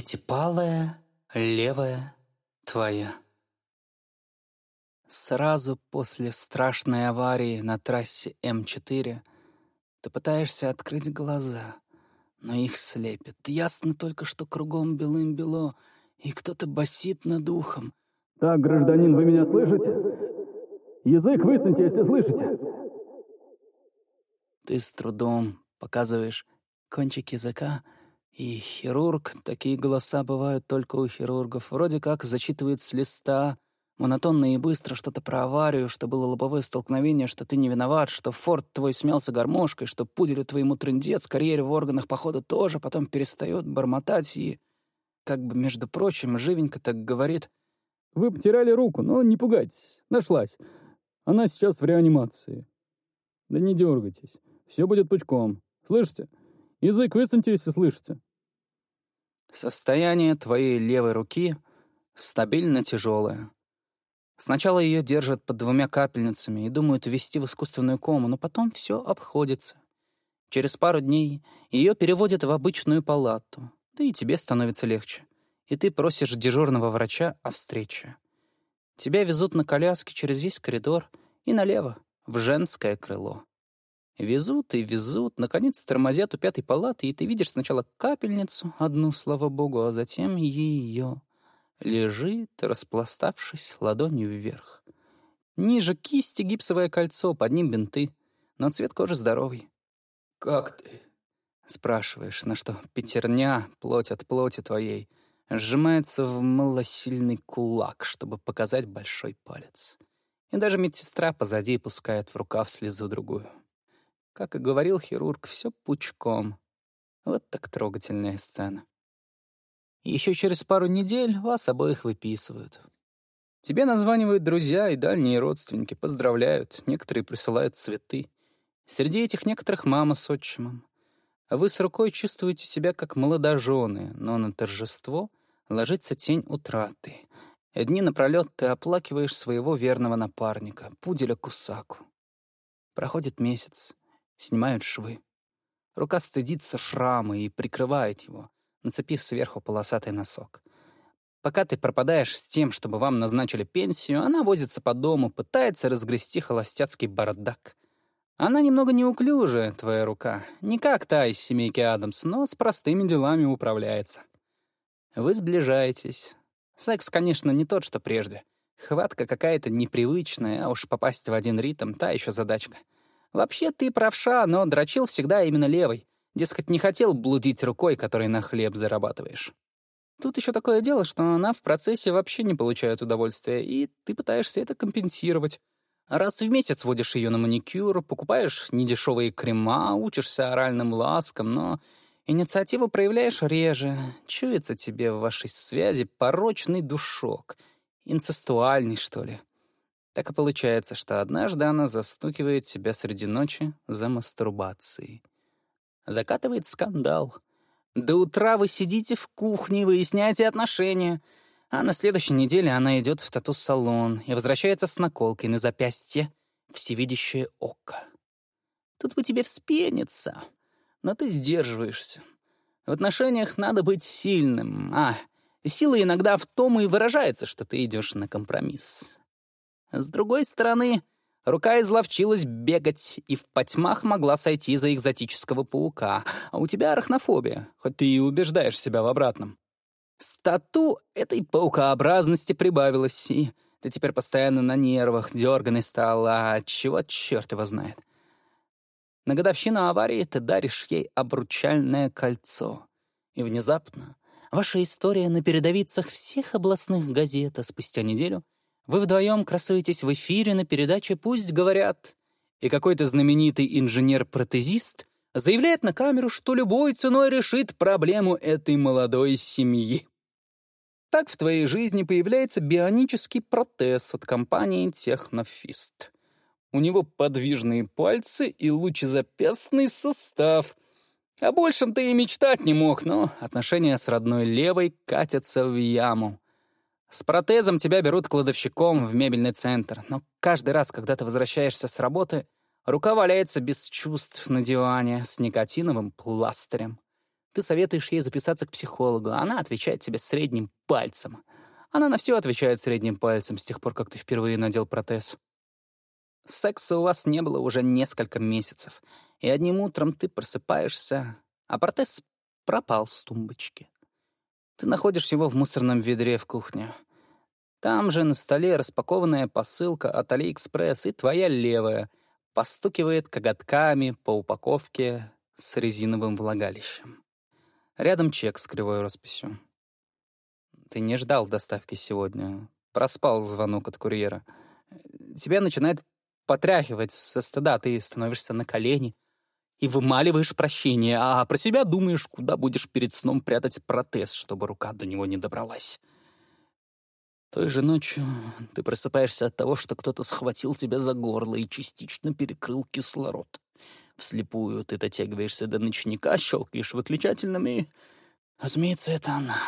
Пятипалая, левая, твоя. Сразу после страшной аварии на трассе М4 ты пытаешься открыть глаза, но их слепит. Ясно только, что кругом белым-бело, и кто-то басит над ухом. «Так, гражданин, вы меня слышите? Язык высуньте, если слышите!» Ты с трудом показываешь кончик языка, и хирург, такие голоса бывают только у хирургов, вроде как зачитывает с листа, монотонно и быстро что-то про аварию, что было лобовое столкновение, что ты не виноват, что форт твой смялся гармошкой, что пуделю твоему трындец, карьере в органах похода тоже, потом перестает бормотать и, как бы, между прочим, живенько так говорит. «Вы потеряли руку, но не пугайтесь, нашлась. Она сейчас в реанимации. Да не дергайтесь, все будет пучком. Слышите? Язык высуньте, если слышите». Состояние твоей левой руки стабильно тяжелое. Сначала ее держат под двумя капельницами и думают ввести в искусственную кому, но потом все обходится. Через пару дней ее переводят в обычную палату, да и тебе становится легче. И ты просишь дежурного врача о встрече. Тебя везут на коляске через весь коридор и налево, в женское крыло. Везут и везут, наконец тормозят у пятой палаты, и ты видишь сначала капельницу, одну, слава богу, а затем ее лежит, распластавшись ладонью вверх. Ниже кисти гипсовое кольцо, под ним бинты, но цвет кожи здоровый. «Как ты?» — спрашиваешь, на что пятерня, плоть от плоти твоей, сжимается в малосильный кулак, чтобы показать большой палец. И даже медсестра позади пускает в рукав слезу другую. Как и говорил хирург, все пучком. Вот так трогательная сцена. Еще через пару недель вас обоих выписывают. Тебе названивают друзья и дальние родственники, поздравляют, некоторые присылают цветы. Среди этих некоторых мама с отчимом. А вы с рукой чувствуете себя как молодожены, но на торжество ложится тень утраты. И дни напролет ты оплакиваешь своего верного напарника, пуделя Кусаку. Проходит месяц, снимают швы. Рука стыдится шрама и прикрывает его — нацепив сверху полосатый носок. Пока ты пропадаешь с тем, чтобы вам назначили пенсию, она возится по дому, пытается разгрести холостяцкий бардак. Она немного неуклюжая, твоя рука, не как та из семейки Адамс, но с простыми делами управляется. Вы сближаетесь. Секс, конечно, не тот, что прежде. Хватка какая-то непривычная, а уж попасть в один ритм — та еще задачка. Вообще ты правша, но дрочил всегда именно левой. Дескать, не хотел блудить рукой, которой на хлеб зарабатываешь. Тут еще такое дело, что она в процессе вообще не получает удовольствия, и ты пытаешься это компенсировать. Раз в месяц водишь ее на маникюр, покупаешь недешевые крема, учишься оральным ласкам, но инициативу проявляешь реже. Чуется тебе в вашей связи порочный душок. Инцестуальный, что ли. Так и получается, что однажды она застукивает себя среди ночи за мастурбацией закатывает скандал. До утра вы сидите в кухне, выясняете отношения, а на следующей неделе она идет в тату-салон и возвращается с наколкой на запястье всевидящее око. Тут бы тебе вспениться, но ты сдерживаешься. В отношениях надо быть сильным, а сила иногда в том и выражается, что ты идешь на компромисс. С другой стороны, Рука изловчилась бегать и в потьмах могла сойти за экзотического паука, а у тебя арахнофобия, хоть ты и убеждаешь себя в обратном. Стату этой паукообразности прибавилось, и ты теперь постоянно на нервах, дерганый стал, а чего черт его знает. На годовщину аварии ты даришь ей обручальное кольцо. И внезапно ваша история на передовицах всех областных газет, а спустя неделю — вы вдвоем красуетесь в эфире на передаче «Пусть говорят», и какой-то знаменитый инженер-протезист заявляет на камеру, что любой ценой решит проблему этой молодой семьи. Так в твоей жизни появляется бионический протез от компании «Технофист». У него подвижные пальцы и лучезапястный сустав. О большем ты и мечтать не мог, но отношения с родной левой катятся в яму. С протезом тебя берут кладовщиком в мебельный центр, но каждый раз, когда ты возвращаешься с работы, рука валяется без чувств на диване с никотиновым пластырем. Ты советуешь ей записаться к психологу, она отвечает тебе средним пальцем. Она на все отвечает средним пальцем с тех пор, как ты впервые надел протез. Секса у вас не было уже несколько месяцев, и одним утром ты просыпаешься, а протез пропал с тумбочки. Ты находишь его в мусорном ведре в кухне. Там же на столе распакованная посылка от Алиэкспресс, и твоя левая постукивает коготками по упаковке с резиновым влагалищем. Рядом чек с кривой росписью. Ты не ждал доставки сегодня. Проспал звонок от курьера. Тебя начинает потряхивать со стыда. Ты становишься на колени и вымаливаешь прощение, а про себя думаешь, куда будешь перед сном прятать протез, чтобы рука до него не добралась. Той же ночью ты просыпаешься от того, что кто-то схватил тебя за горло и частично перекрыл кислород. Вслепую ты дотягиваешься до ночника, щелкаешь выключательным и... Разумеется, это она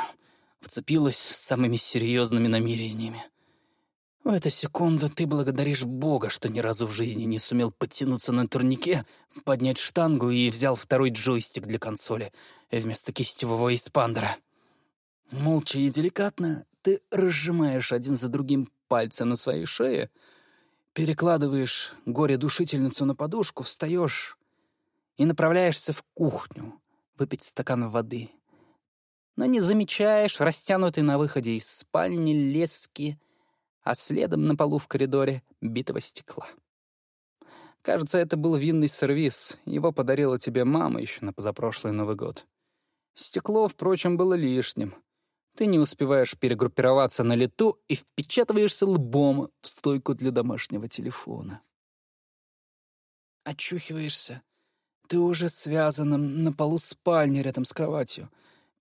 вцепилась с самыми серьезными намерениями. В эту секунду ты благодаришь Бога, что ни разу в жизни не сумел подтянуться на турнике, поднять штангу и взял второй джойстик для консоли вместо кистевого эспандера. Молча и деликатно ты разжимаешь один за другим пальцы на своей шее, перекладываешь горе-душительницу на подушку, встаешь и направляешься в кухню выпить стакан воды. Но не замечаешь растянутый на выходе из спальни лески — а следом на полу в коридоре битого стекла. Кажется, это был винный сервиз. Его подарила тебе мама еще на позапрошлый Новый год. Стекло, впрочем, было лишним. Ты не успеваешь перегруппироваться на лету и впечатываешься лбом в стойку для домашнего телефона. Очухиваешься. Ты уже связан на полу спальни рядом с кроватью,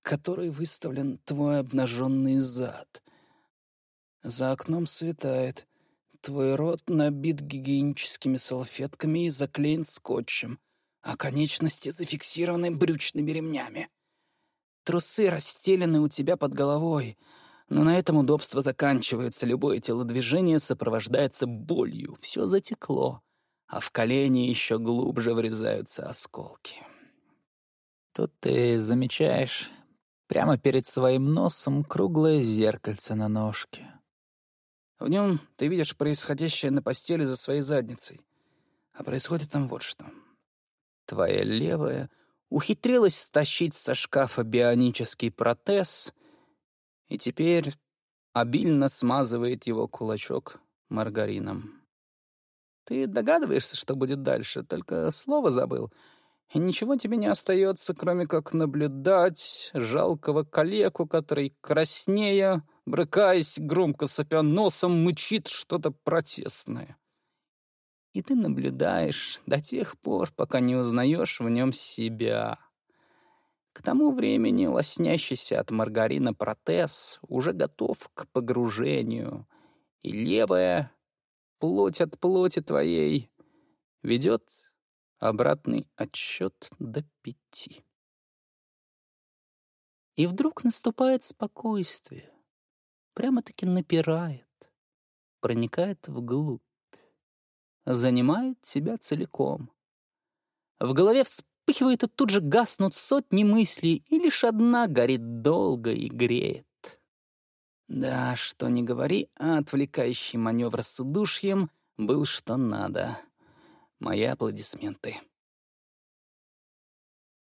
которой выставлен твой обнаженный зад — за окном светает. Твой рот набит гигиеническими салфетками и заклеен скотчем, а конечности зафиксированы брючными ремнями. Трусы расстелены у тебя под головой, но на этом удобство заканчивается. Любое телодвижение сопровождается болью. Все затекло, а в колени еще глубже врезаются осколки. Тут ты замечаешь прямо перед своим носом круглое зеркальце на ножке. В нем ты видишь происходящее на постели за своей задницей. А происходит там вот что. Твоя левая ухитрилась стащить со шкафа бионический протез и теперь обильно смазывает его кулачок маргарином. Ты догадываешься, что будет дальше, только слово забыл, и ничего тебе не остается, кроме как наблюдать жалкого калеку, который краснея брыкаясь, громко сопя носом, мычит что-то протестное. И ты наблюдаешь до тех пор, пока не узнаешь в нем себя. К тому времени лоснящийся от маргарина протез уже готов к погружению, и левая, плоть от плоти твоей, ведет обратный отсчет до пяти. И вдруг наступает спокойствие прямо-таки напирает, проникает вглубь, занимает себя целиком. В голове вспыхивает и тут же гаснут сотни мыслей, и лишь одна горит долго и греет. Да, что не говори, а отвлекающий маневр с удушьем был что надо. Мои аплодисменты.